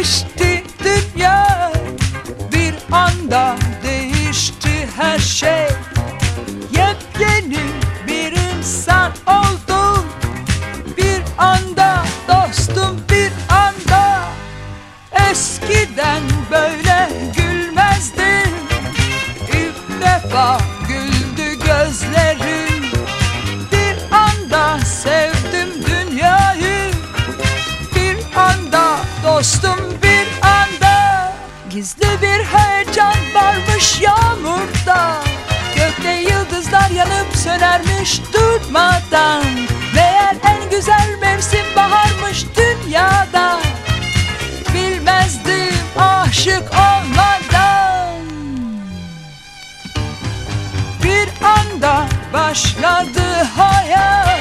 Değişti dünya bir anda değişti her şey. Yepyeni bir insan oldum bir anda dostum bir anda. Eskiden böyle gülmezdim ilk defa sönermiş durmadan. Meğer en güzel mevsim baharmış dünyada. Bilmezdim aşık olmadan. Bir anda başladı hayat.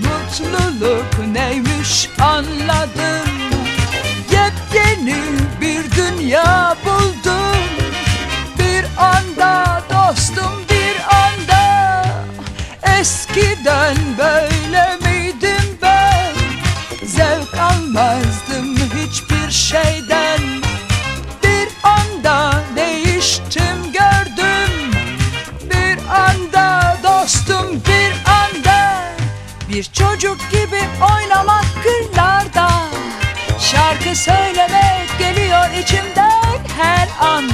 Mutluluk neymiş anladım Almazdım hiçbir şeyden. Bir anda değiştim gördüm. Bir anda dostum bir anda. Bir çocuk gibi oynamak kırlarda. Şarkı söylemek geliyor içimden her an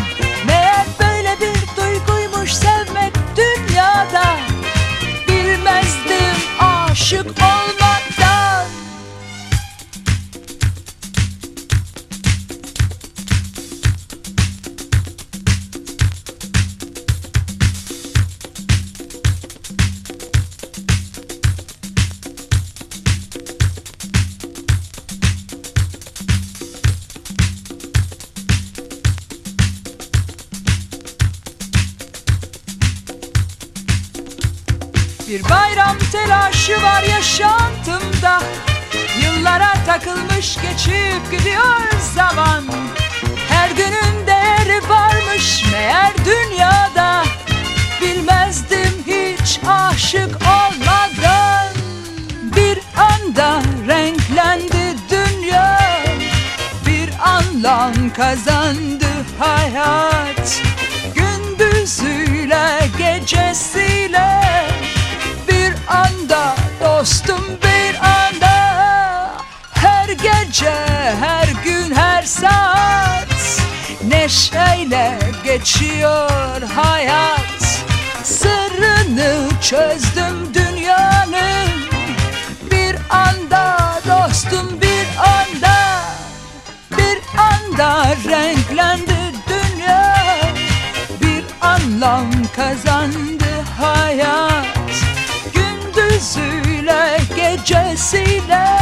Bir bayram telaşı var yaşantımda. Yıllara takılmış geçip gidiyor zaman. Her günün değeri varmış meğer dünyada. Bilmezdim hiç aşık olmadan. Bir anda renklendi dünya. Bir anlam kazandı hayat gece her gün her saat. Neşeyle geçiyor hayat. Sırrını çözdüm dünyanın. Bir anda dostum bir anda. Bir anda renklendi dünya. Bir anlam kazandı hayat. Gündüzüyle gecesiyle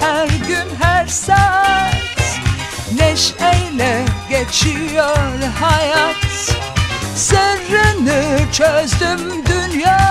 her gün her saat Neşeyle geçiyor hayat. Sırrını çözdüm dünyanın